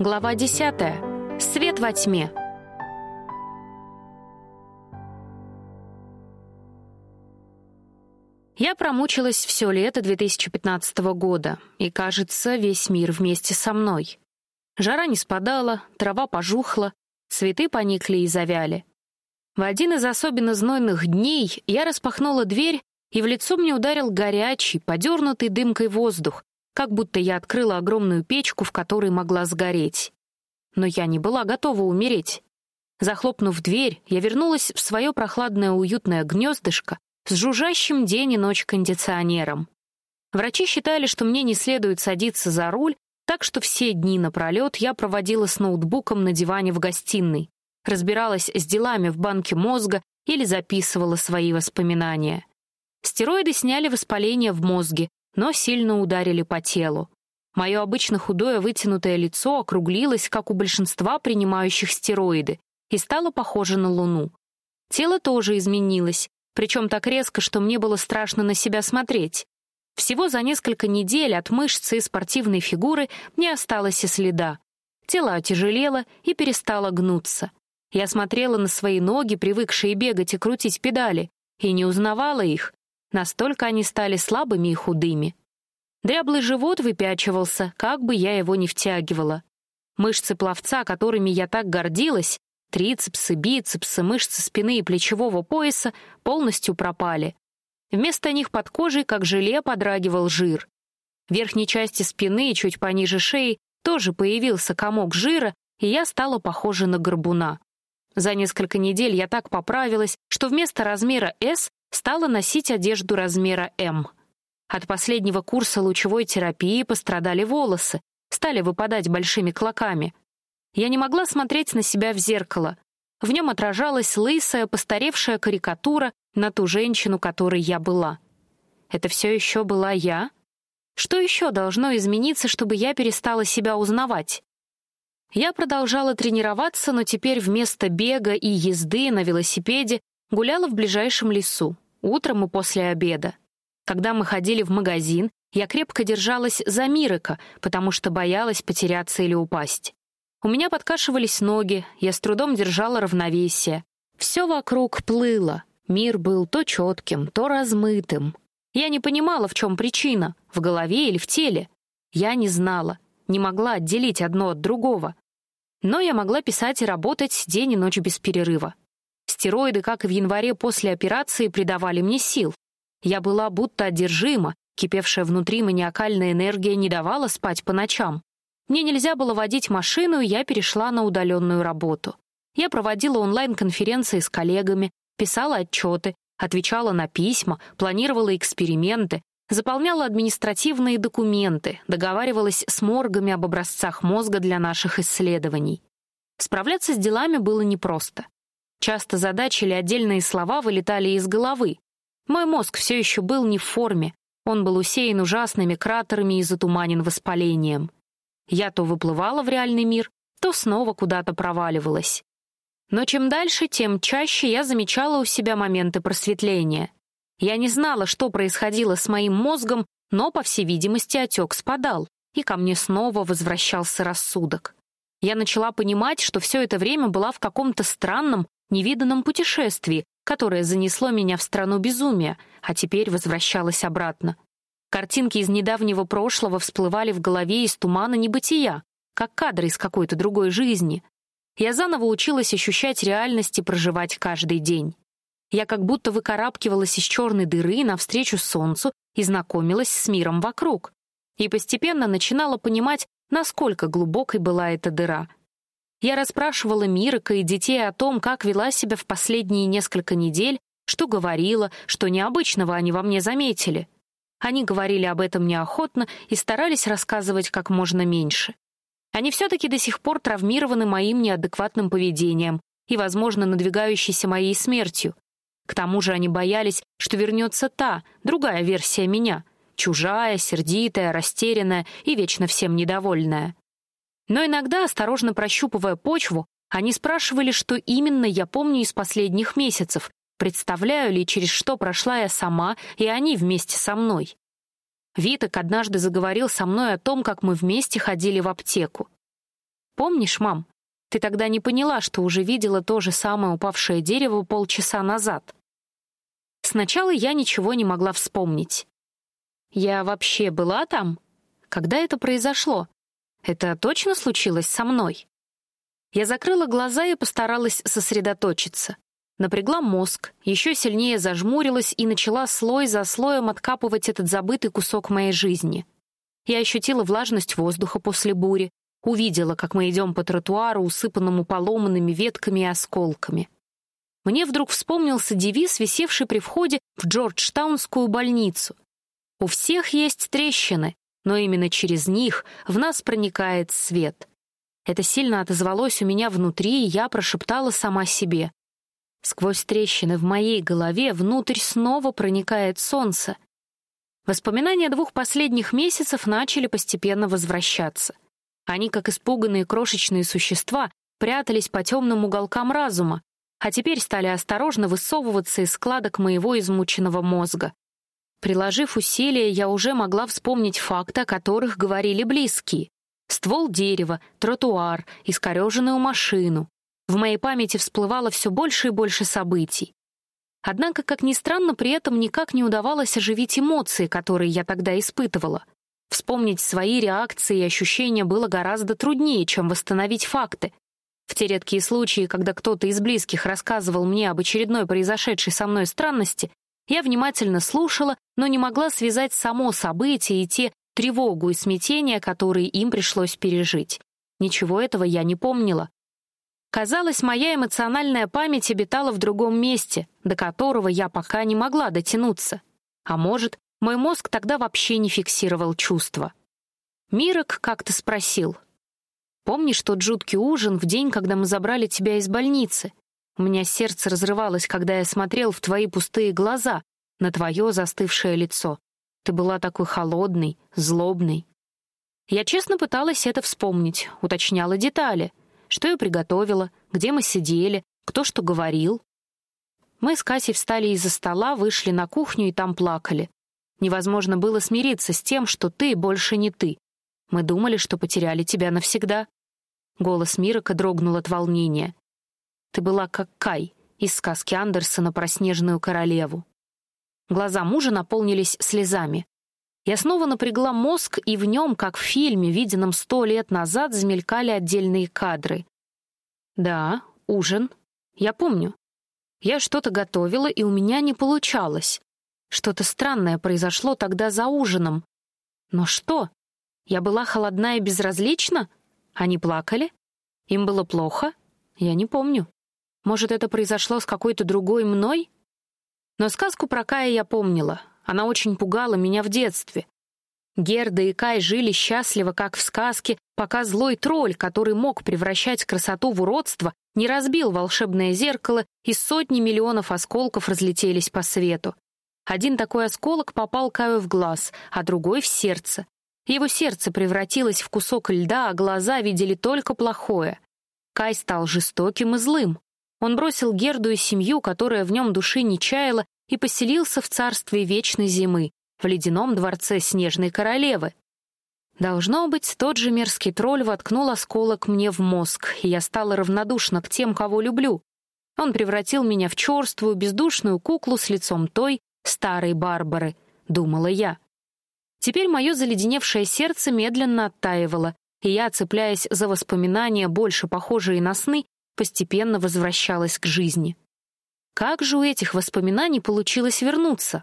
Глава 10. Свет во тьме. Я промучилась все лето 2015 года, и, кажется, весь мир вместе со мной. Жара не спадала, трава пожухла, цветы поникли и завяли. В один из особенно знойных дней я распахнула дверь, и в лицо мне ударил горячий, подернутый дымкой воздух, как будто я открыла огромную печку, в которой могла сгореть. Но я не была готова умереть. Захлопнув дверь, я вернулась в свое прохладное уютное гнездышко с жужжащим день и ночь кондиционером. Врачи считали, что мне не следует садиться за руль, так что все дни напролет я проводила с ноутбуком на диване в гостиной, разбиралась с делами в банке мозга или записывала свои воспоминания. Стероиды сняли воспаление в мозге, но сильно ударили по телу. Мое обычно худое вытянутое лицо округлилось, как у большинства принимающих стероиды, и стало похоже на луну. Тело тоже изменилось, причем так резко, что мне было страшно на себя смотреть. Всего за несколько недель от мышцы и спортивной фигуры не осталось и следа. Тело отяжелело и перестало гнуться. Я смотрела на свои ноги, привыкшие бегать и крутить педали, и не узнавала их, Настолько они стали слабыми и худыми. Дряблый живот выпячивался, как бы я его ни втягивала. Мышцы пловца, которыми я так гордилась, трицепсы, бицепсы, мышцы спины и плечевого пояса полностью пропали. Вместо них под кожей, как желе, подрагивал жир. В верхней части спины, чуть пониже шеи, тоже появился комок жира, и я стала похожа на горбуна. За несколько недель я так поправилась, что вместо размера S стала носить одежду размера М. От последнего курса лучевой терапии пострадали волосы, стали выпадать большими клоками. Я не могла смотреть на себя в зеркало. В нем отражалась лысая, постаревшая карикатура на ту женщину, которой я была. Это все еще была я? Что еще должно измениться, чтобы я перестала себя узнавать? Я продолжала тренироваться, но теперь вместо бега и езды на велосипеде Гуляла в ближайшем лесу, утром и после обеда. Когда мы ходили в магазин, я крепко держалась за Мирика, потому что боялась потеряться или упасть. У меня подкашивались ноги, я с трудом держала равновесие. Все вокруг плыло, мир был то четким, то размытым. Я не понимала, в чем причина, в голове или в теле. Я не знала, не могла отделить одно от другого. Но я могла писать и работать день и ночь без перерыва. Стероиды, как и в январе после операции, придавали мне сил. Я была будто одержима, кипевшая внутри маниакальная энергия не давала спать по ночам. Мне нельзя было водить машину, и я перешла на удаленную работу. Я проводила онлайн-конференции с коллегами, писала отчеты, отвечала на письма, планировала эксперименты, заполняла административные документы, договаривалась с моргами об образцах мозга для наших исследований. Справляться с делами было непросто. Часто задачи или отдельные слова вылетали из головы. Мой мозг все еще был не в форме, он был усеян ужасными кратерами и затуманен воспалением. Я то выплывала в реальный мир, то снова куда-то проваливалась. Но чем дальше, тем чаще я замечала у себя моменты просветления. Я не знала, что происходило с моим мозгом, но, по всей видимости, отек спадал, и ко мне снова возвращался рассудок. Я начала понимать, что все это время была в каком-то странном, невиданном путешествии, которое занесло меня в страну безумия, а теперь возвращалось обратно. Картинки из недавнего прошлого всплывали в голове из тумана небытия, как кадры из какой-то другой жизни. Я заново училась ощущать реальность и проживать каждый день. Я как будто выкарабкивалась из черной дыры навстречу солнцу и знакомилась с миром вокруг. И постепенно начинала понимать, насколько глубокой была эта дыра — я расспрашивала Мирка и детей о том, как вела себя в последние несколько недель, что говорила, что необычного они во мне заметили. Они говорили об этом неохотно и старались рассказывать как можно меньше. Они все-таки до сих пор травмированы моим неадекватным поведением и, возможно, надвигающейся моей смертью. К тому же они боялись, что вернется та, другая версия меня, чужая, сердитая, растерянная и вечно всем недовольная. Но иногда, осторожно прощупывая почву, они спрашивали, что именно я помню из последних месяцев, представляю ли, через что прошла я сама, и они вместе со мной. Виток однажды заговорил со мной о том, как мы вместе ходили в аптеку. Помнишь, мам? Ты тогда не поняла, что уже видела то же самое упавшее дерево полчаса назад. Сначала я ничего не могла вспомнить. Я вообще была там? Когда это произошло? Это точно случилось со мной? Я закрыла глаза и постаралась сосредоточиться. Напрягла мозг, еще сильнее зажмурилась и начала слой за слоем откапывать этот забытый кусок моей жизни. Я ощутила влажность воздуха после бури, увидела, как мы идем по тротуару, усыпанному поломанными ветками и осколками. Мне вдруг вспомнился девиз, висевший при входе в Джорджтаунскую больницу. «У всех есть трещины, но именно через них в нас проникает свет». Это сильно отозвалось у меня внутри, и я прошептала сама себе. Сквозь трещины в моей голове внутрь снова проникает солнце. Воспоминания двух последних месяцев начали постепенно возвращаться. Они, как испуганные крошечные существа, прятались по темным уголкам разума, а теперь стали осторожно высовываться из складок моего измученного мозга. Приложив усилия, я уже могла вспомнить факты, о которых говорили близкие. Ствол дерева, тротуар, искореженную машину. В моей памяти всплывало все больше и больше событий. Однако, как ни странно, при этом никак не удавалось оживить эмоции, которые я тогда испытывала. Вспомнить свои реакции и ощущения было гораздо труднее, чем восстановить факты. В те редкие случаи, когда кто-то из близких рассказывал мне об очередной произошедшей со мной странности, я внимательно слушала, но не могла связать само событие и те тревогу и смятение, которые им пришлось пережить. Ничего этого я не помнила. Казалось, моя эмоциональная память обитала в другом месте, до которого я пока не могла дотянуться. А может, мой мозг тогда вообще не фиксировал чувства. Мирок как-то спросил. «Помнишь тот жуткий ужин в день, когда мы забрали тебя из больницы? У меня сердце разрывалось, когда я смотрел в твои пустые глаза, на твое застывшее лицо. Ты была такой холодной, злобной». Я честно пыталась это вспомнить, уточняла детали — что я приготовила, где мы сидели, кто что говорил. Мы с Касей встали из-за стола, вышли на кухню и там плакали. Невозможно было смириться с тем, что ты больше не ты. Мы думали, что потеряли тебя навсегда. Голос Мирока дрогнул от волнения. Ты была как Кай из сказки Андерсона про снежную королеву. Глаза мужа наполнились слезами. Я снова напрягла мозг, и в нем, как в фильме, виденном сто лет назад, замелькали отдельные кадры. Да, ужин. Я помню. Я что-то готовила, и у меня не получалось. Что-то странное произошло тогда за ужином. Но что? Я была холодна и безразлична? Они плакали? Им было плохо? Я не помню. Может, это произошло с какой-то другой мной? Но сказку про Кая я помнила. Она очень пугала меня в детстве. Герда и Кай жили счастливо, как в сказке, пока злой тролль, который мог превращать красоту в уродство, не разбил волшебное зеркало, и сотни миллионов осколков разлетелись по свету. Один такой осколок попал Каю в глаз, а другой — в сердце. Его сердце превратилось в кусок льда, а глаза видели только плохое. Кай стал жестоким и злым. Он бросил Герду и семью, которая в нем души не чаяла, и поселился в царстве вечной зимы, в ледяном дворце Снежной Королевы. Должно быть, тот же мерзкий тролль воткнул осколок мне в мозг, и я стала равнодушна к тем, кого люблю. Он превратил меня в черствую, бездушную куклу с лицом той, старой Барбары, думала я. Теперь мое заледеневшее сердце медленно оттаивало, и я, цепляясь за воспоминания, больше похожие на сны, постепенно возвращалась к жизни. Как же у этих воспоминаний получилось вернуться?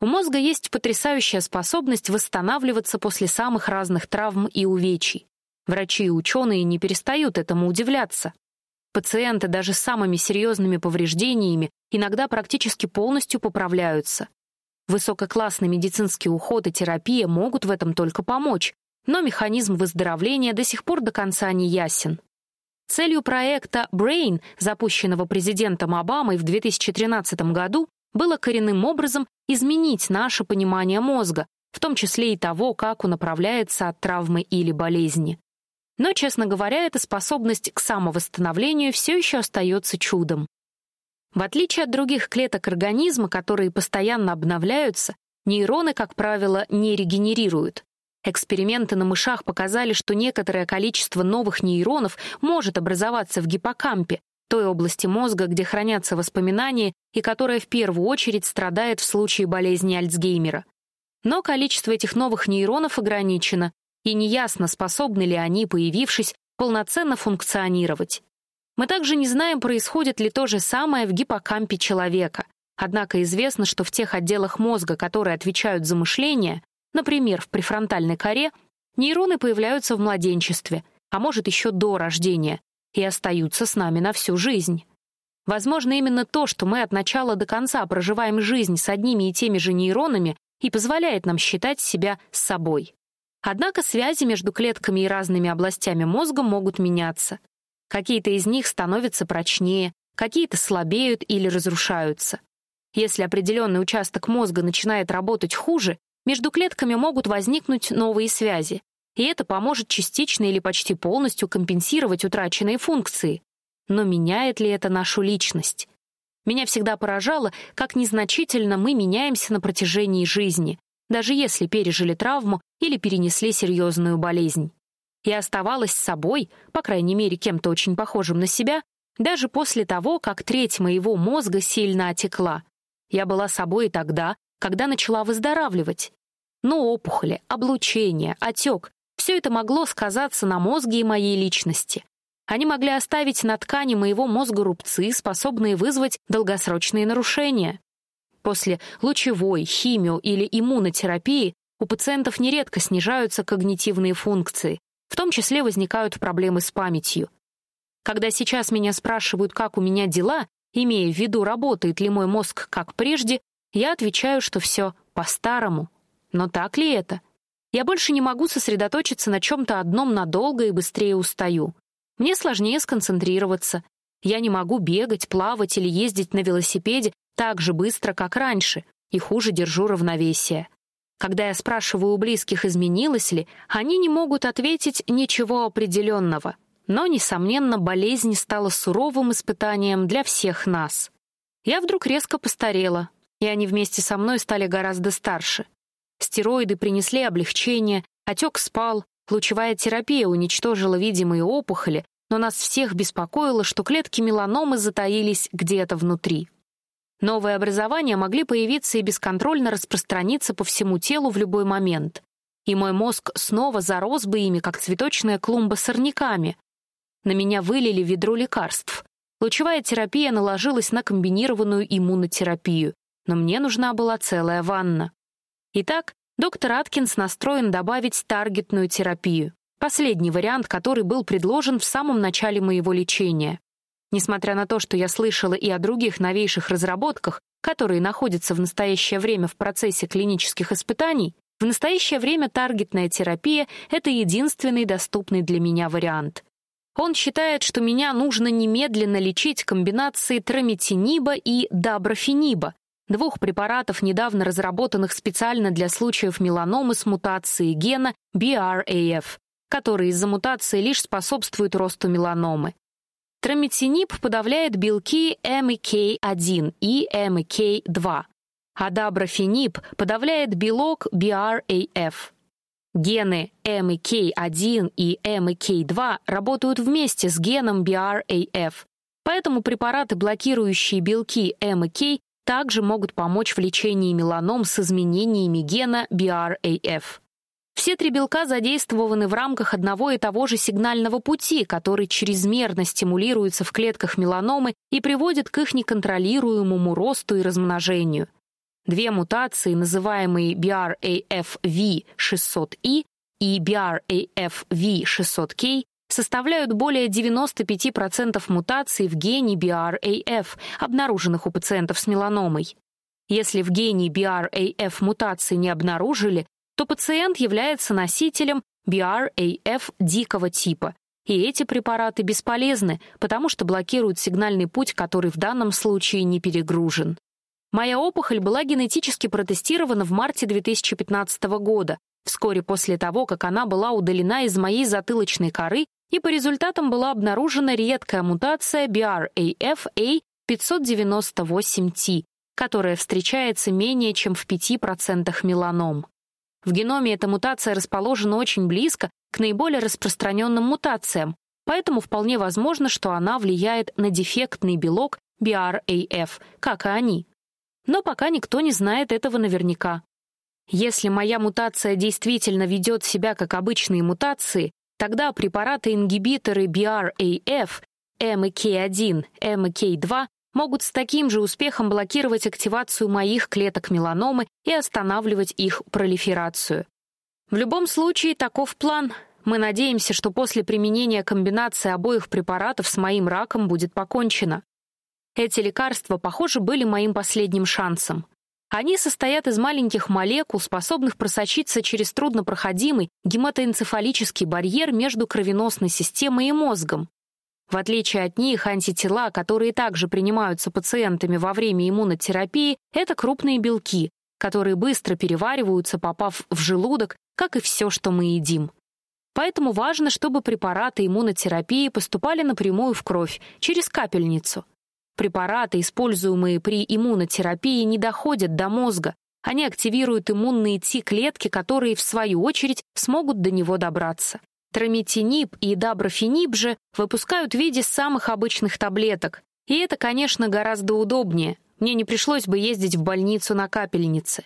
У мозга есть потрясающая способность восстанавливаться после самых разных травм и увечий. Врачи и ученые не перестают этому удивляться. Пациенты даже с самыми серьезными повреждениями иногда практически полностью поправляются. Высококлассный медицинский уход и терапия могут в этом только помочь, но механизм выздоровления до сих пор до конца не ясен. Целью проекта Brain, запущенного президентом Обамой в 2013 году, было коренным образом изменить наше понимание мозга, в том числе и того, как он управляется от травмы или болезни. Но, честно говоря, эта способность к самовосстановлению все еще остается чудом. В отличие от других клеток организма, которые постоянно обновляются, нейроны, как правило, не регенерируют. Эксперименты на мышах показали, что некоторое количество новых нейронов может образоваться в гиппокампе, той области мозга, где хранятся воспоминания и которая в первую очередь страдает в случае болезни Альцгеймера. Но количество этих новых нейронов ограничено, и неясно, способны ли они, появившись, полноценно функционировать. Мы также не знаем, происходит ли то же самое в гиппокампе человека. Однако известно, что в тех отделах мозга, которые отвечают за мышление, например, в префронтальной коре, нейроны появляются в младенчестве, а может еще до рождения, и остаются с нами на всю жизнь. Возможно, именно то, что мы от начала до конца проживаем жизнь с одними и теми же нейронами, и позволяет нам считать себя с собой. Однако связи между клетками и разными областями мозга могут меняться. Какие-то из них становятся прочнее, какие-то слабеют или разрушаются. Если определенный участок мозга начинает работать хуже, между клетками могут возникнуть новые связи, и это поможет частично или почти полностью компенсировать утраченные функции. Но меняет ли это нашу личность? Меня всегда поражало, как незначительно мы меняемся на протяжении жизни, даже если пережили травму или перенесли серьезную болезнь. Я оставалась собой, по крайней мере, кем-то очень похожим на себя, даже после того, как треть моего мозга сильно отекла. Я была собой тогда, когда начала выздоравливать. Но опухоли, облучение, отек — все это могло сказаться на мозге и моей личности. Они могли оставить на ткани моего мозга рубцы, способные вызвать долгосрочные нарушения. После лучевой, химио или иммунотерапии у пациентов нередко снижаются когнитивные функции, в том числе возникают проблемы с памятью. Когда сейчас меня спрашивают, как у меня дела, имея в виду, работает ли мой мозг как прежде, я отвечаю, что все по-старому. Но так ли это? Я больше не могу сосредоточиться на чем-то одном надолго и быстрее устаю. Мне сложнее сконцентрироваться. Я не могу бегать, плавать или ездить на велосипеде так же быстро, как раньше, и хуже держу равновесие. Когда я спрашиваю у близких, изменилось ли, они не могут ответить ничего определенного. Но, несомненно, болезнь стала суровым испытанием для всех нас. Я вдруг резко постарела, и они вместе со мной стали гораздо старше. Стероиды принесли облегчение, отек спал, лучевая терапия уничтожила видимые опухоли, но нас всех беспокоило, что клетки меланомы затаились где-то внутри. Новые образования могли появиться и бесконтрольно распространиться по всему телу в любой момент. И мой мозг снова зарос бы ими, как цветочная клумба сорняками. На меня вылили ведро лекарств. Лучевая терапия наложилась на комбинированную иммунотерапию, но мне нужна была целая ванна. Итак, доктор Аткинс настроен добавить таргетную терапию. Последний вариант, который был предложен в самом начале моего лечения. Несмотря на то, что я слышала и о других новейших разработках, которые находятся в настоящее время в процессе клинических испытаний, в настоящее время таргетная терапия — это единственный доступный для меня вариант. Он считает, что меня нужно немедленно лечить комбинацией трамитиниба и даброфениба, двух препаратов, недавно разработанных специально для случаев меланомы с мутацией гена BRAF, которые из-за мутации лишь способствуют росту меланомы. Трамитинип подавляет белки MEK1 и MEK2, а даброфенип подавляет белок BRAF. Гены MEK1 и MEK2 работают вместе с геном BRAF, поэтому препараты, блокирующие белки MEK, также могут помочь в лечении меланом с изменениями гена BRAF. Все три белка задействованы в рамках одного и того же сигнального пути, который чрезмерно стимулируется в клетках меланомы и приводит к их неконтролируемому росту и размножению. Две мутации, называемые BRAF-V600E и BRAF-V600K, составляют более 95% мутаций в гене BRAF, обнаруженных у пациентов с меланомой. Если в гене BRAF мутации не обнаружили, то пациент является носителем BRAF дикого типа, и эти препараты бесполезны, потому что блокируют сигнальный путь, который в данном случае не перегружен. Моя опухоль была генетически протестирована в марте 2015 года, вскоре после того, как она была удалена из моей затылочной коры, и по результатам была обнаружена редкая мутация BRAF-A598T, которая встречается менее чем в 5% меланом. В геноме эта мутация расположена очень близко к наиболее распространенным мутациям, поэтому вполне возможно, что она влияет на дефектный белок BRAF, как и они. Но пока никто не знает этого наверняка. Если моя мутация действительно ведет себя как обычные мутации, тогда препараты-ингибиторы BRAF, MEK1, MEK2 могут с таким же успехом блокировать активацию моих клеток меланомы и останавливать их пролиферацию. В любом случае, таков план. Мы надеемся, что после применения комбинации обоих препаратов с моим раком будет покончено. Эти лекарства, похоже, были моим последним шансом. Они состоят из маленьких молекул, способных просочиться через труднопроходимый гематоэнцефалический барьер между кровеносной системой и мозгом. В отличие от них, антитела, которые также принимаются пациентами во время иммунотерапии, это крупные белки, которые быстро перевариваются, попав в желудок, как и все, что мы едим. Поэтому важно, чтобы препараты иммунотерапии поступали напрямую в кровь, через капельницу. Препараты, используемые при иммунотерапии, не доходят до мозга. Они активируют иммунные Т-клетки, которые, в свою очередь, смогут до него добраться. Трометинип и даброфенип же выпускают в виде самых обычных таблеток. И это, конечно, гораздо удобнее. Мне не пришлось бы ездить в больницу на капельнице.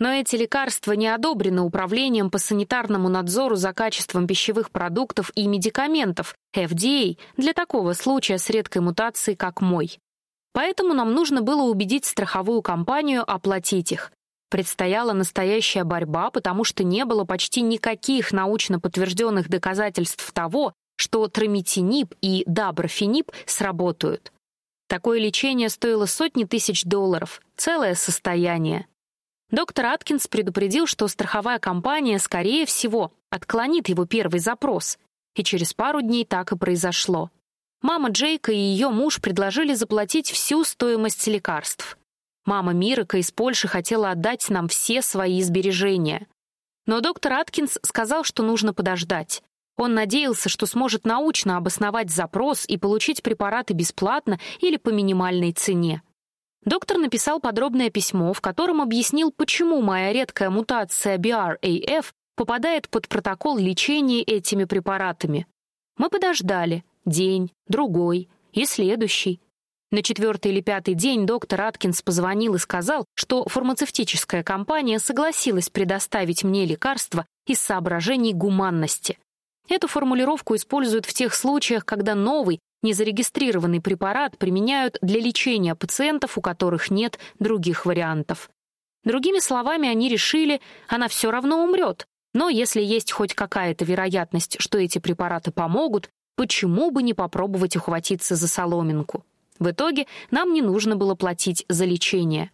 Но эти лекарства не одобрены Управлением по санитарному надзору за качеством пищевых продуктов и медикаментов, FDA, для такого случая с редкой мутацией, как мой. Поэтому нам нужно было убедить страховую компанию оплатить их. Предстояла настоящая борьба, потому что не было почти никаких научно подтвержденных доказательств того, что трометинип и даброфенип сработают. Такое лечение стоило сотни тысяч долларов, целое состояние. Доктор Аткинс предупредил, что страховая компания, скорее всего, отклонит его первый запрос, и через пару дней так и произошло. Мама Джейка и ее муж предложили заплатить всю стоимость лекарств. Мама Мирка из Польши хотела отдать нам все свои сбережения. Но доктор Аткинс сказал, что нужно подождать. Он надеялся, что сможет научно обосновать запрос и получить препараты бесплатно или по минимальной цене. Доктор написал подробное письмо, в котором объяснил, почему моя редкая мутация BRAF попадает под протокол лечения этими препаратами. Мы подождали. День, другой и следующий. На четвертый или пятый день доктор Аткинс позвонил и сказал, что фармацевтическая компания согласилась предоставить мне лекарство из соображений гуманности. Эту формулировку используют в тех случаях, когда новый, незарегистрированный препарат применяют для лечения пациентов, у которых нет других вариантов. Другими словами, они решили, она все равно умрет, но если есть хоть какая-то вероятность, что эти препараты помогут, почему бы не попробовать ухватиться за соломинку? В итоге нам не нужно было платить за лечение.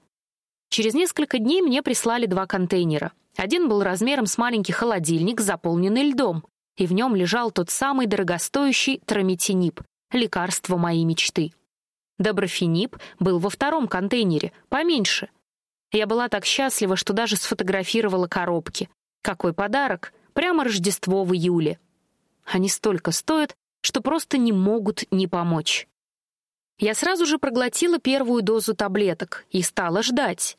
Через несколько дней мне прислали два контейнера. Один был размером с маленький холодильник, заполненный льдом, и в нем лежал тот самый дорогостоящий трометинип, лекарство моей мечты. Доброфенип был во втором контейнере, поменьше. Я была так счастлива, что даже сфотографировала коробки. Какой подарок! Прямо Рождество в июле. Они столько стоят, что просто не могут не помочь. Я сразу же проглотила первую дозу таблеток и стала ждать.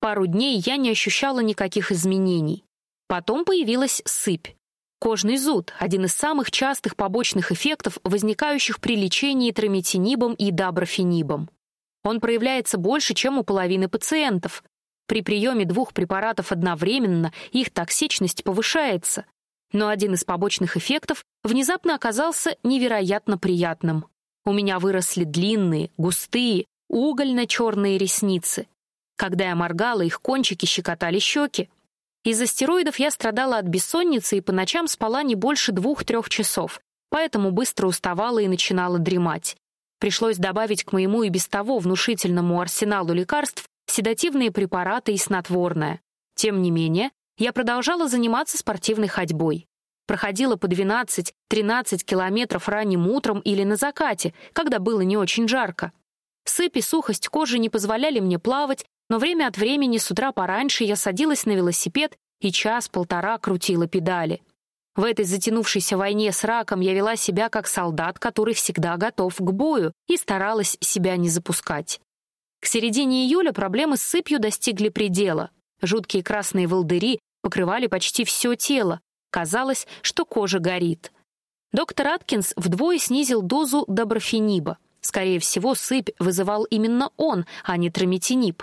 Пару дней я не ощущала никаких изменений. Потом появилась сыпь. Кожный зуд — один из самых частых побочных эффектов, возникающих при лечении трометинибом и даброфенибом. Он проявляется больше, чем у половины пациентов. При приеме двух препаратов одновременно их токсичность повышается. Но один из побочных эффектов внезапно оказался невероятно приятным. У меня выросли длинные, густые, угольно-черные ресницы. Когда я моргала, их кончики щекотали щеки. Из-за стероидов я страдала от бессонницы и по ночам спала не больше двух-трех часов, поэтому быстро уставала и начинала дремать. Пришлось добавить к моему и без того внушительному арсеналу лекарств седативные препараты и снотворное. Тем не менее, я продолжала заниматься спортивной ходьбой. Проходила по 12-13 километров ранним утром или на закате, когда было не очень жарко. Сыпь и сухость кожи не позволяли мне плавать, но время от времени с утра пораньше я садилась на велосипед и час-полтора крутила педали. В этой затянувшейся войне с раком я вела себя как солдат, который всегда готов к бою, и старалась себя не запускать. К середине июля проблемы с сыпью достигли предела. Жуткие красные волдыри покрывали почти все тело. Казалось, что кожа горит. Доктор Аткинс вдвое снизил дозу доброфениба. Скорее всего, сыпь вызывал именно он, а не трометинип.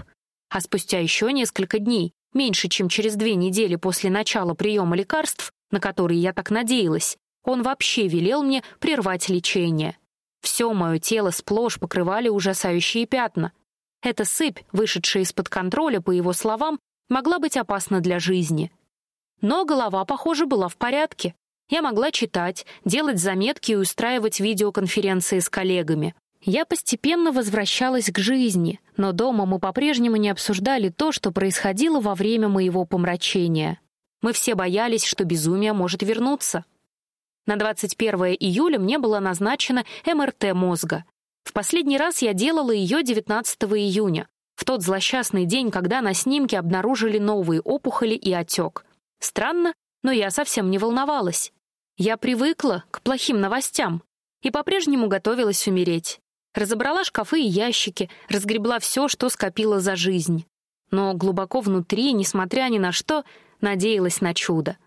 А спустя еще несколько дней, меньше чем через две недели после начала приема лекарств, на которые я так надеялась, он вообще велел мне прервать лечение. Все мое тело сплошь покрывали ужасающие пятна. Эта сыпь, вышедшая из-под контроля, по его словам, могла быть опасна для жизни. Но голова, похоже, была в порядке. Я могла читать, делать заметки и устраивать видеоконференции с коллегами. Я постепенно возвращалась к жизни, но дома мы по-прежнему не обсуждали то, что происходило во время моего помрачения. Мы все боялись, что безумие может вернуться. На 21 июля мне было назначено МРТ мозга. В последний раз я делала ее 19 июня, в тот злосчастный день, когда на снимке обнаружили новые опухоли и отек. Странно, но я совсем не волновалась. Я привыкла к плохим новостям и по-прежнему готовилась умереть. Разобрала шкафы и ящики, разгребла все, что скопила за жизнь. Но глубоко внутри, несмотря ни на что, надеялась на чудо.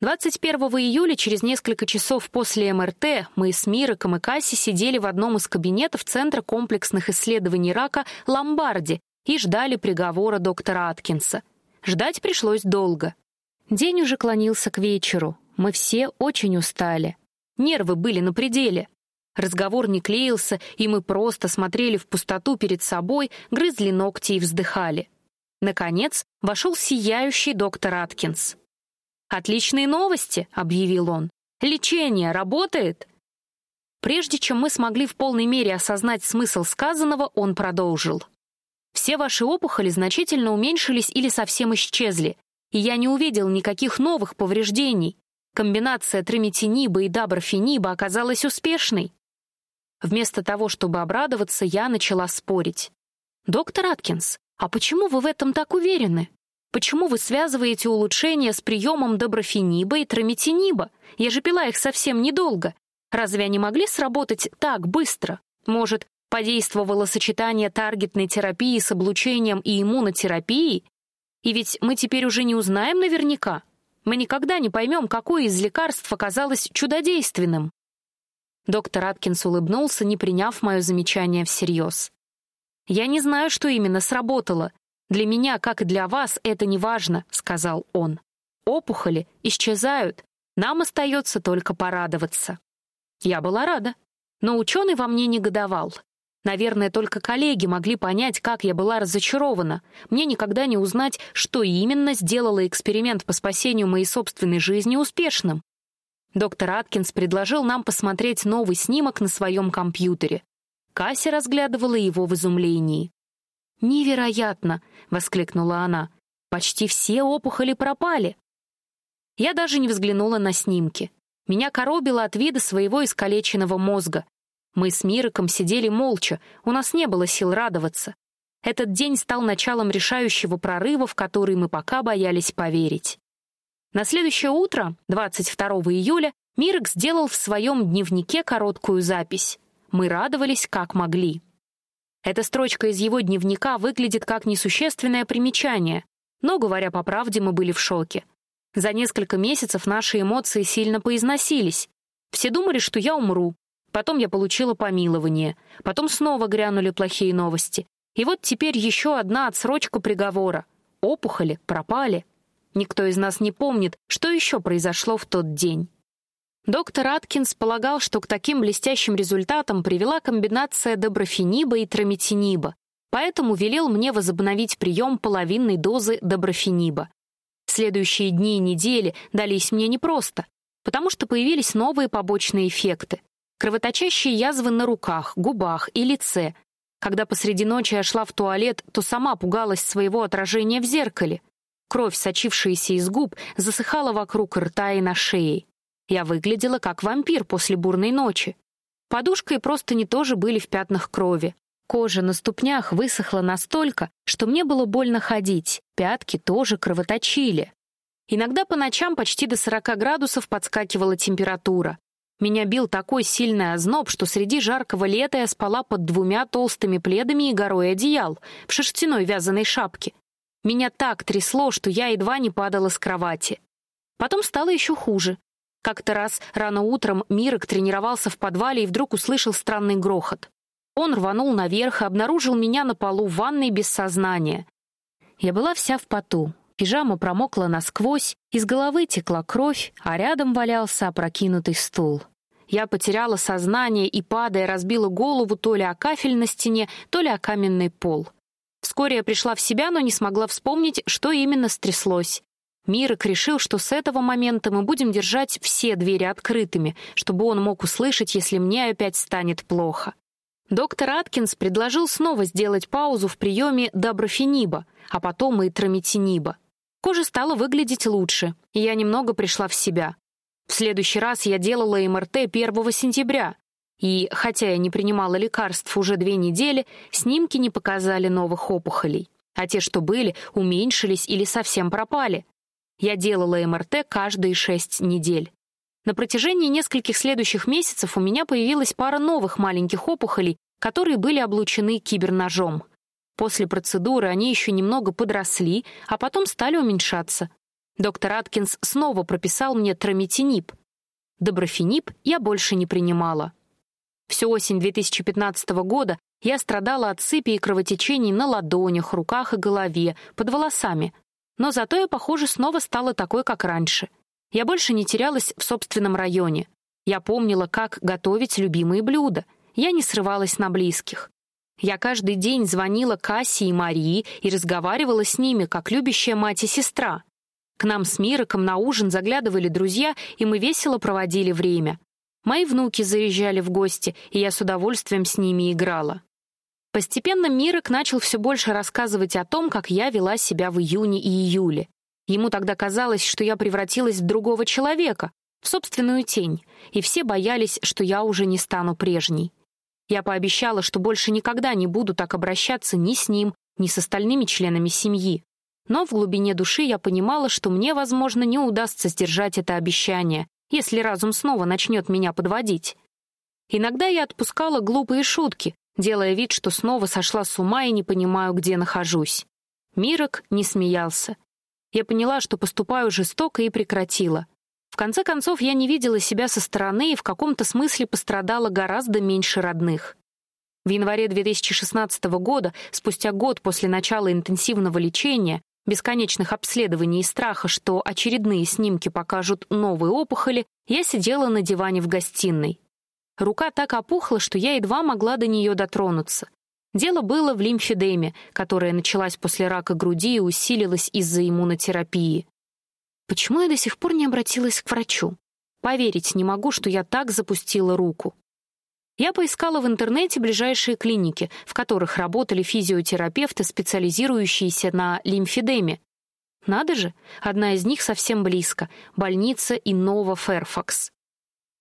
21 июля, через несколько часов после МРТ, мы с Мироком и Касси сидели в одном из кабинетов Центра комплексных исследований рака Ломбарди и ждали приговора доктора Аткинса. Ждать пришлось долго. День уже клонился к вечеру. Мы все очень устали. Нервы были на пределе. Разговор не клеился, и мы просто смотрели в пустоту перед собой, грызли ногти и вздыхали. Наконец, вошел сияющий доктор Аткинс. «Отличные новости», — объявил он. «Лечение работает?» Прежде чем мы смогли в полной мере осознать смысл сказанного, он продолжил. «Все ваши опухоли значительно уменьшились или совсем исчезли, и я не увидел никаких новых повреждений. Комбинация трометиниба и даброфениба оказалась успешной». Вместо того, чтобы обрадоваться, я начала спорить. «Доктор Аткинс, а почему вы в этом так уверены?» Почему вы связываете улучшения с приемом доброфениба и трометиниба? Я же пила их совсем недолго. Разве они могли сработать так быстро? Может, подействовало сочетание таргетной терапии с облучением и иммунотерапией? И ведь мы теперь уже не узнаем наверняка. Мы никогда не поймем, какое из лекарств оказалось чудодейственным. Доктор Аткинс улыбнулся, не приняв мое замечание всерьез. «Я не знаю, что именно сработало, «Для меня, как и для вас, это не важно», — сказал он. «Опухоли исчезают. Нам остается только порадоваться». Я была рада, но ученый во мне негодовал. Наверное, только коллеги могли понять, как я была разочарована. Мне никогда не узнать, что именно сделало эксперимент по спасению моей собственной жизни успешным. Доктор Аткинс предложил нам посмотреть новый снимок на своем компьютере. Касси разглядывала его в изумлении. «Невероятно!» — воскликнула она. «Почти все опухоли пропали!» Я даже не взглянула на снимки. Меня коробило от вида своего искалеченного мозга. Мы с Мироком сидели молча, у нас не было сил радоваться. Этот день стал началом решающего прорыва, в который мы пока боялись поверить. На следующее утро, 22 июля, Мирок сделал в своем дневнике короткую запись. Мы радовались, как могли. Эта строчка из его дневника выглядит как несущественное примечание, но, говоря по правде, мы были в шоке. За несколько месяцев наши эмоции сильно поизносились. Все думали, что я умру. Потом я получила помилование. Потом снова грянули плохие новости. И вот теперь еще одна отсрочка приговора. Опухоли пропали. Никто из нас не помнит, что еще произошло в тот день. Доктор Аткинс полагал, что к таким блестящим результатам привела комбинация доброфениба и трометиниба, поэтому велел мне возобновить прием половинной дозы доброфениба. Следующие дни и недели дались мне непросто, потому что появились новые побочные эффекты. Кровоточащие язвы на руках, губах и лице. Когда посреди ночи я шла в туалет, то сама пугалась своего отражения в зеркале. Кровь, сочившаяся из губ, засыхала вокруг рта и на шее. Я выглядела как вампир после бурной ночи. Подушка и простыни тоже были в пятнах крови. Кожа на ступнях высохла настолько, что мне было больно ходить, пятки тоже кровоточили. Иногда по ночам почти до 40 градусов подскакивала температура. Меня бил такой сильный озноб, что среди жаркого лета я спала под двумя толстыми пледами и горой одеял в шерстяной вязаной шапке. Меня так трясло, что я едва не падала с кровати. Потом стало еще хуже. Как-то раз рано утром Мирок тренировался в подвале и вдруг услышал странный грохот. Он рванул наверх и обнаружил меня на полу в ванной без сознания. Я была вся в поту. Пижама промокла насквозь, из головы текла кровь, а рядом валялся опрокинутый стул. Я потеряла сознание и, падая, разбила голову то ли о кафель на стене, то ли о каменный пол. Вскоре я пришла в себя, но не смогла вспомнить, что именно стряслось. Мирок решил, что с этого момента мы будем держать все двери открытыми, чтобы он мог услышать, если мне опять станет плохо. Доктор Аткинс предложил снова сделать паузу в приеме доброфениба, а потом и трометиниба. Кожа стала выглядеть лучше, и я немного пришла в себя. В следующий раз я делала МРТ 1 сентября, и, хотя я не принимала лекарств уже две недели, снимки не показали новых опухолей, а те, что были, уменьшились или совсем пропали. Я делала МРТ каждые шесть недель. На протяжении нескольких следующих месяцев у меня появилась пара новых маленьких опухолей, которые были облучены киберножом. После процедуры они еще немного подросли, а потом стали уменьшаться. Доктор Аткинс снова прописал мне трометинип. Доброфенип я больше не принимала. Всю осень 2015 года я страдала от сыпи и кровотечений на ладонях, руках и голове, под волосами, но зато я, похоже, снова стала такой, как раньше. Я больше не терялась в собственном районе. Я помнила, как готовить любимые блюда. Я не срывалась на близких. Я каждый день звонила Кассе и Марии и разговаривала с ними, как любящая мать и сестра. К нам с Мироком на ужин заглядывали друзья, и мы весело проводили время. Мои внуки заезжали в гости, и я с удовольствием с ними играла. Постепенно Мирок начал все больше рассказывать о том, как я вела себя в июне и июле. Ему тогда казалось, что я превратилась в другого человека, в собственную тень, и все боялись, что я уже не стану прежней. Я пообещала, что больше никогда не буду так обращаться ни с ним, ни с остальными членами семьи. Но в глубине души я понимала, что мне, возможно, не удастся сдержать это обещание, если разум снова начнет меня подводить. Иногда я отпускала глупые шутки, делая вид, что снова сошла с ума и не понимаю, где нахожусь. Мирок не смеялся. Я поняла, что поступаю жестоко и прекратила. В конце концов, я не видела себя со стороны и в каком-то смысле пострадала гораздо меньше родных. В январе 2016 года, спустя год после начала интенсивного лечения, бесконечных обследований и страха, что очередные снимки покажут новые опухоли, я сидела на диване в гостиной. Рука так опухла, что я едва могла до нее дотронуться. Дело было в лимфедеме, которая началась после рака груди и усилилась из-за иммунотерапии. Почему я до сих пор не обратилась к врачу? Поверить не могу, что я так запустила руку. Я поискала в интернете ближайшие клиники, в которых работали физиотерапевты, специализирующиеся на лимфедеме. Надо же, одна из них совсем близко — больница Иннова Ферфакс.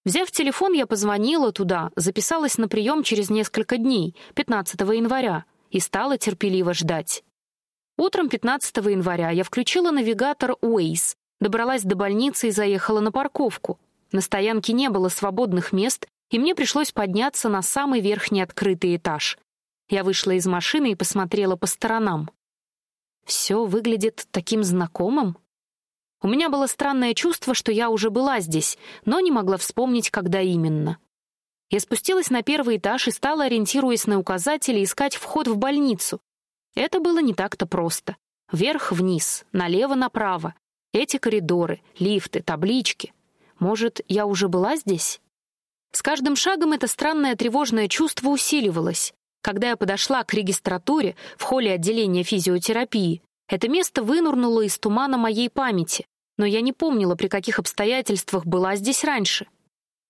Взяв телефон, я позвонила туда, записалась на прием через несколько дней, 15 января, и стала терпеливо ждать. Утром 15 января я включила навигатор Waze, добралась до больницы и заехала на парковку. На стоянке не было свободных мест, и мне пришлось подняться на самый верхний открытый этаж. Я вышла из машины и посмотрела по сторонам. Все выглядит таким знакомым. У меня было странное чувство, что я уже была здесь, но не могла вспомнить, когда именно. Я спустилась на первый этаж и стала, ориентируясь на указатели, искать вход в больницу. Это было не так-то просто. Вверх-вниз, налево-направо. Эти коридоры, лифты, таблички. Может, я уже была здесь? С каждым шагом это странное тревожное чувство усиливалось. Когда я подошла к регистратуре в холле отделения физиотерапии, это место вынурнуло из тумана моей памяти но я не помнила, при каких обстоятельствах была здесь раньше.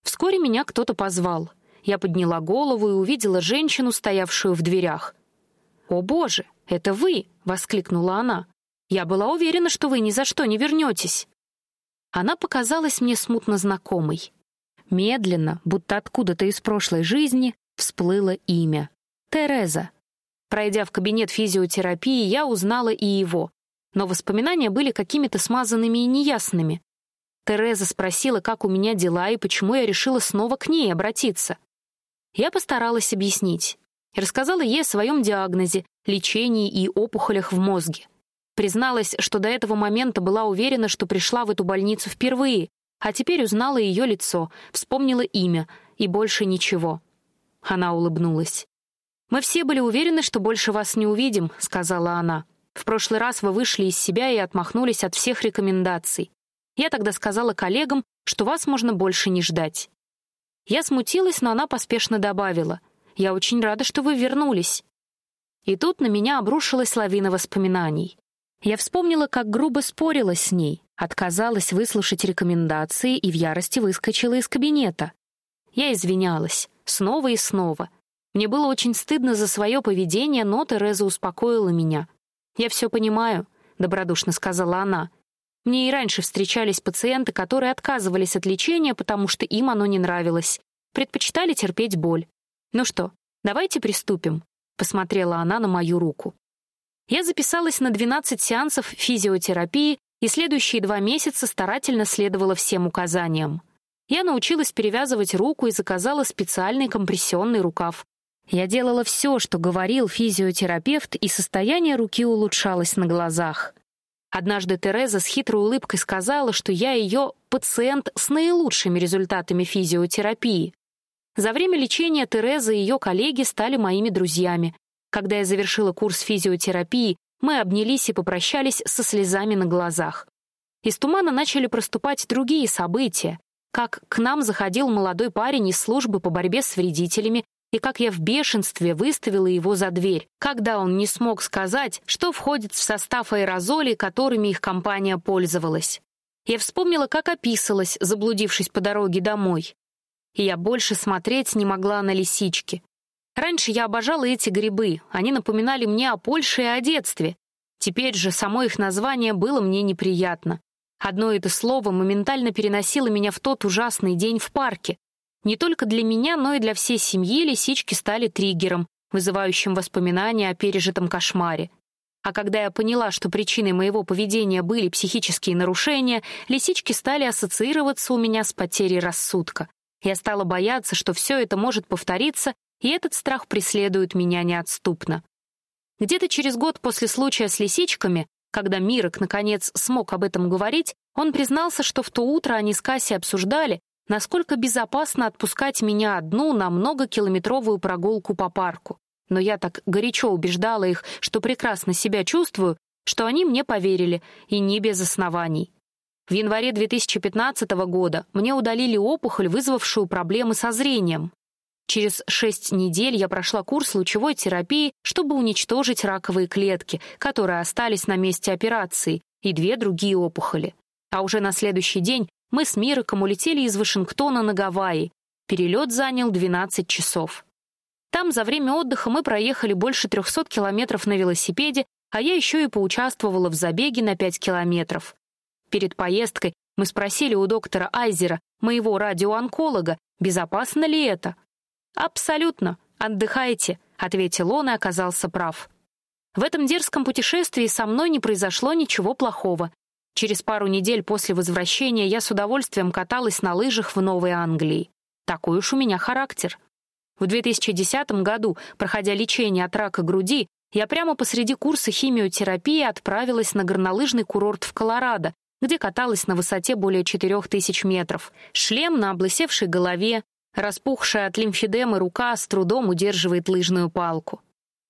Вскоре меня кто-то позвал. Я подняла голову и увидела женщину, стоявшую в дверях. «О, Боже, это вы!» — воскликнула она. «Я была уверена, что вы ни за что не вернетесь». Она показалась мне смутно знакомой. Медленно, будто откуда-то из прошлой жизни, всплыло имя. Тереза. Пройдя в кабинет физиотерапии, я узнала и его, но воспоминания были какими-то смазанными и неясными. Тереза спросила, как у меня дела и почему я решила снова к ней обратиться. Я постаралась объяснить. Рассказала ей о своем диагнозе, лечении и опухолях в мозге. Призналась, что до этого момента была уверена, что пришла в эту больницу впервые, а теперь узнала ее лицо, вспомнила имя и больше ничего. Она улыбнулась. «Мы все были уверены, что больше вас не увидим», — сказала она. «В прошлый раз вы вышли из себя и отмахнулись от всех рекомендаций. Я тогда сказала коллегам, что вас можно больше не ждать». Я смутилась, но она поспешно добавила. «Я очень рада, что вы вернулись». И тут на меня обрушилась лавина воспоминаний. Я вспомнила, как грубо спорила с ней, отказалась выслушать рекомендации и в ярости выскочила из кабинета. Я извинялась, снова и снова. Мне было очень стыдно за свое поведение, но Тереза успокоила меня. «Я все понимаю», — добродушно сказала она. «Мне и раньше встречались пациенты, которые отказывались от лечения, потому что им оно не нравилось. Предпочитали терпеть боль. Ну что, давайте приступим», — посмотрела она на мою руку. Я записалась на 12 сеансов физиотерапии и следующие два месяца старательно следовала всем указаниям. Я научилась перевязывать руку и заказала специальный компрессионный рукав. Я делала все, что говорил физиотерапевт, и состояние руки улучшалось на глазах. Однажды Тереза с хитрой улыбкой сказала, что я ее пациент с наилучшими результатами физиотерапии. За время лечения Тереза и ее коллеги стали моими друзьями. Когда я завершила курс физиотерапии, мы обнялись и попрощались со слезами на глазах. Из тумана начали проступать другие события, как к нам заходил молодой парень из службы по борьбе с вредителями, и как я в бешенстве выставила его за дверь, когда он не смог сказать, что входит в состав аэрозолей, которыми их компания пользовалась. Я вспомнила, как описалась, заблудившись по дороге домой. И я больше смотреть не могла на лисички. Раньше я обожала эти грибы, они напоминали мне о Польше и о детстве. Теперь же само их название было мне неприятно. Одно это слово моментально переносило меня в тот ужасный день в парке. Не только для меня, но и для всей семьи лисички стали триггером, вызывающим воспоминания о пережитом кошмаре. А когда я поняла, что причиной моего поведения были психические нарушения, лисички стали ассоциироваться у меня с потерей рассудка. Я стала бояться, что все это может повториться, и этот страх преследует меня неотступно. Где-то через год после случая с лисичками, когда Мирок, наконец, смог об этом говорить, он признался, что в то утро они с Кассией обсуждали, насколько безопасно отпускать меня одну на многокилометровую прогулку по парку. Но я так горячо убеждала их, что прекрасно себя чувствую, что они мне поверили, и не без оснований. В январе 2015 года мне удалили опухоль, вызвавшую проблемы со зрением. Через шесть недель я прошла курс лучевой терапии, чтобы уничтожить раковые клетки, которые остались на месте операции, и две другие опухоли. А уже на следующий день мы с Мироком улетели из Вашингтона на Гавайи. Перелет занял 12 часов. Там за время отдыха мы проехали больше 300 километров на велосипеде, а я еще и поучаствовала в забеге на 5 километров. Перед поездкой мы спросили у доктора Айзера, моего радиоонколога, безопасно ли это. «Абсолютно. Отдыхайте», — ответил он и оказался прав. В этом дерзком путешествии со мной не произошло ничего плохого. Через пару недель после возвращения я с удовольствием каталась на лыжах в Новой Англии. Такой уж у меня характер. В 2010 году, проходя лечение от рака груди, я прямо посреди курса химиотерапии отправилась на горнолыжный курорт в Колорадо, где каталась на высоте более 4000 метров. Шлем на облысевшей голове, Распухшая от лимфедемы рука с трудом удерживает лыжную палку.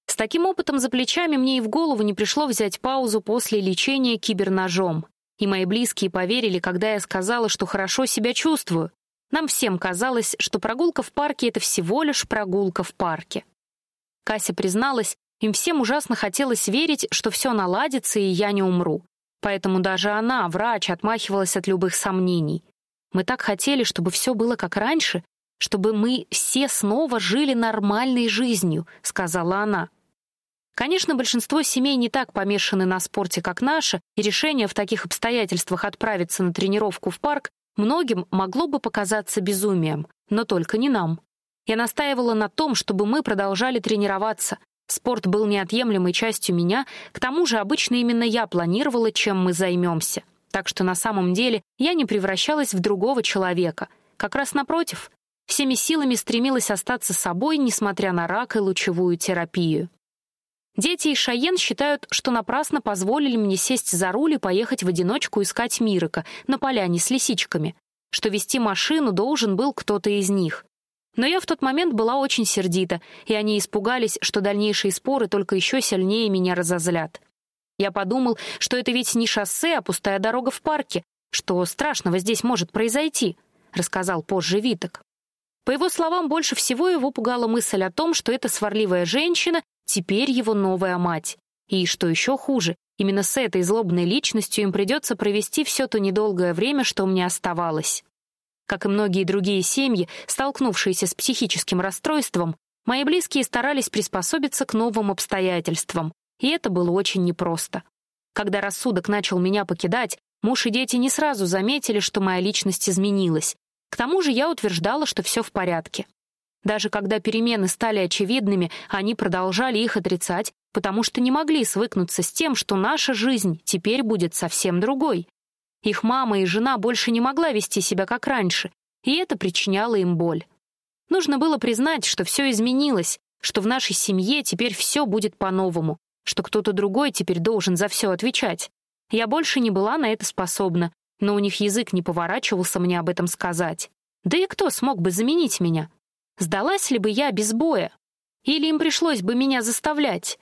С таким опытом за плечами мне и в голову не пришло взять паузу после лечения киберножом. И мои близкие поверили, когда я сказала, что хорошо себя чувствую. Нам всем казалось, что прогулка в парке — это всего лишь прогулка в парке. Кася призналась, им всем ужасно хотелось верить, что все наладится и я не умру. Поэтому даже она, врач, отмахивалась от любых сомнений. Мы так хотели, чтобы все было как раньше, чтобы мы все снова жили нормальной жизнью», — сказала она. Конечно, большинство семей не так помешаны на спорте, как наша, и решение в таких обстоятельствах отправиться на тренировку в парк многим могло бы показаться безумием, но только не нам. Я настаивала на том, чтобы мы продолжали тренироваться. Спорт был неотъемлемой частью меня, к тому же обычно именно я планировала, чем мы займемся. Так что на самом деле я не превращалась в другого человека. Как раз напротив, всеми силами стремилась остаться собой, несмотря на рак и лучевую терапию. Дети и Шаен считают, что напрасно позволили мне сесть за руль и поехать в одиночку искать Мирока на поляне с лисичками, что вести машину должен был кто-то из них. Но я в тот момент была очень сердита, и они испугались, что дальнейшие споры только еще сильнее меня разозлят. Я подумал, что это ведь не шоссе, а пустая дорога в парке, что страшного здесь может произойти, рассказал позже Виток. По его словам, больше всего его пугала мысль о том, что эта сварливая женщина теперь его новая мать. И, что еще хуже, именно с этой злобной личностью им придется провести все то недолгое время, что мне оставалось. Как и многие другие семьи, столкнувшиеся с психическим расстройством, мои близкие старались приспособиться к новым обстоятельствам, и это было очень непросто. Когда рассудок начал меня покидать, муж и дети не сразу заметили, что моя личность изменилась. К тому же я утверждала, что все в порядке. Даже когда перемены стали очевидными, они продолжали их отрицать, потому что не могли свыкнуться с тем, что наша жизнь теперь будет совсем другой. Их мама и жена больше не могла вести себя как раньше, и это причиняло им боль. Нужно было признать, что все изменилось, что в нашей семье теперь все будет по-новому, что кто-то другой теперь должен за все отвечать. Я больше не была на это способна, но у них язык не поворачивался мне об этом сказать. Да и кто смог бы заменить меня? Сдалась ли бы я без боя? Или им пришлось бы меня заставлять?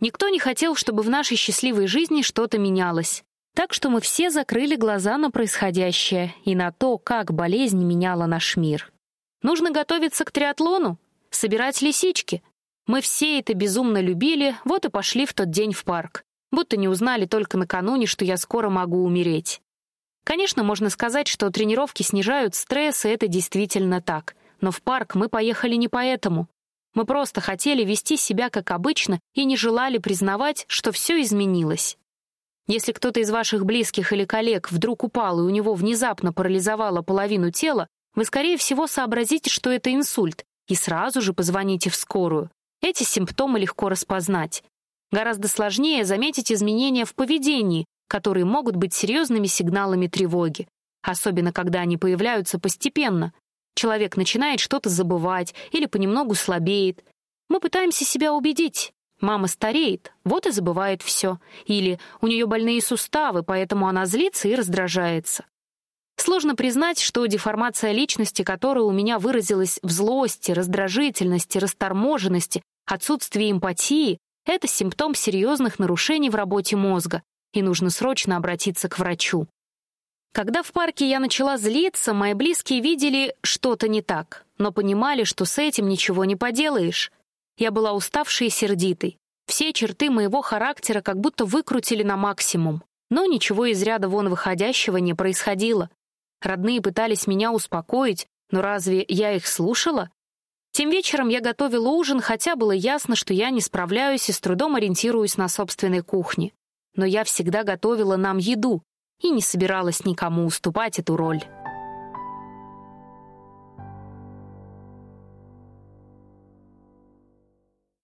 Никто не хотел, чтобы в нашей счастливой жизни что-то менялось. Так что мы все закрыли глаза на происходящее и на то, как болезнь меняла наш мир. Нужно готовиться к триатлону, собирать лисички. Мы все это безумно любили, вот и пошли в тот день в парк. Будто не узнали только накануне, что я скоро могу умереть. Конечно, можно сказать, что тренировки снижают стресс, и это действительно так. Но в парк мы поехали не поэтому. Мы просто хотели вести себя как обычно и не желали признавать, что все изменилось. Если кто-то из ваших близких или коллег вдруг упал и у него внезапно парализовало половину тела, вы, скорее всего, сообразите, что это инсульт, и сразу же позвоните в скорую. Эти симптомы легко распознать. Гораздо сложнее заметить изменения в поведении, которые могут быть серьезными сигналами тревоги, особенно когда они появляются постепенно, Человек начинает что-то забывать или понемногу слабеет. Мы пытаемся себя убедить. Мама стареет, вот и забывает все. Или у нее больные суставы, поэтому она злится и раздражается. Сложно признать, что деформация личности, которая у меня выразилась в злости, раздражительности, расторможенности, отсутствии эмпатии, это симптом серьезных нарушений в работе мозга, и нужно срочно обратиться к врачу. Когда в парке я начала злиться, мои близкие видели что-то не так, но понимали, что с этим ничего не поделаешь. Я была уставшей и сердитой. Все черты моего характера как будто выкрутили на максимум. Но ничего из ряда вон выходящего не происходило. Родные пытались меня успокоить, но разве я их слушала? Тем вечером я готовила ужин, хотя было ясно, что я не справляюсь и с трудом ориентируюсь на собственной кухне. Но я всегда готовила нам еду, и не собиралась никому уступать эту роль.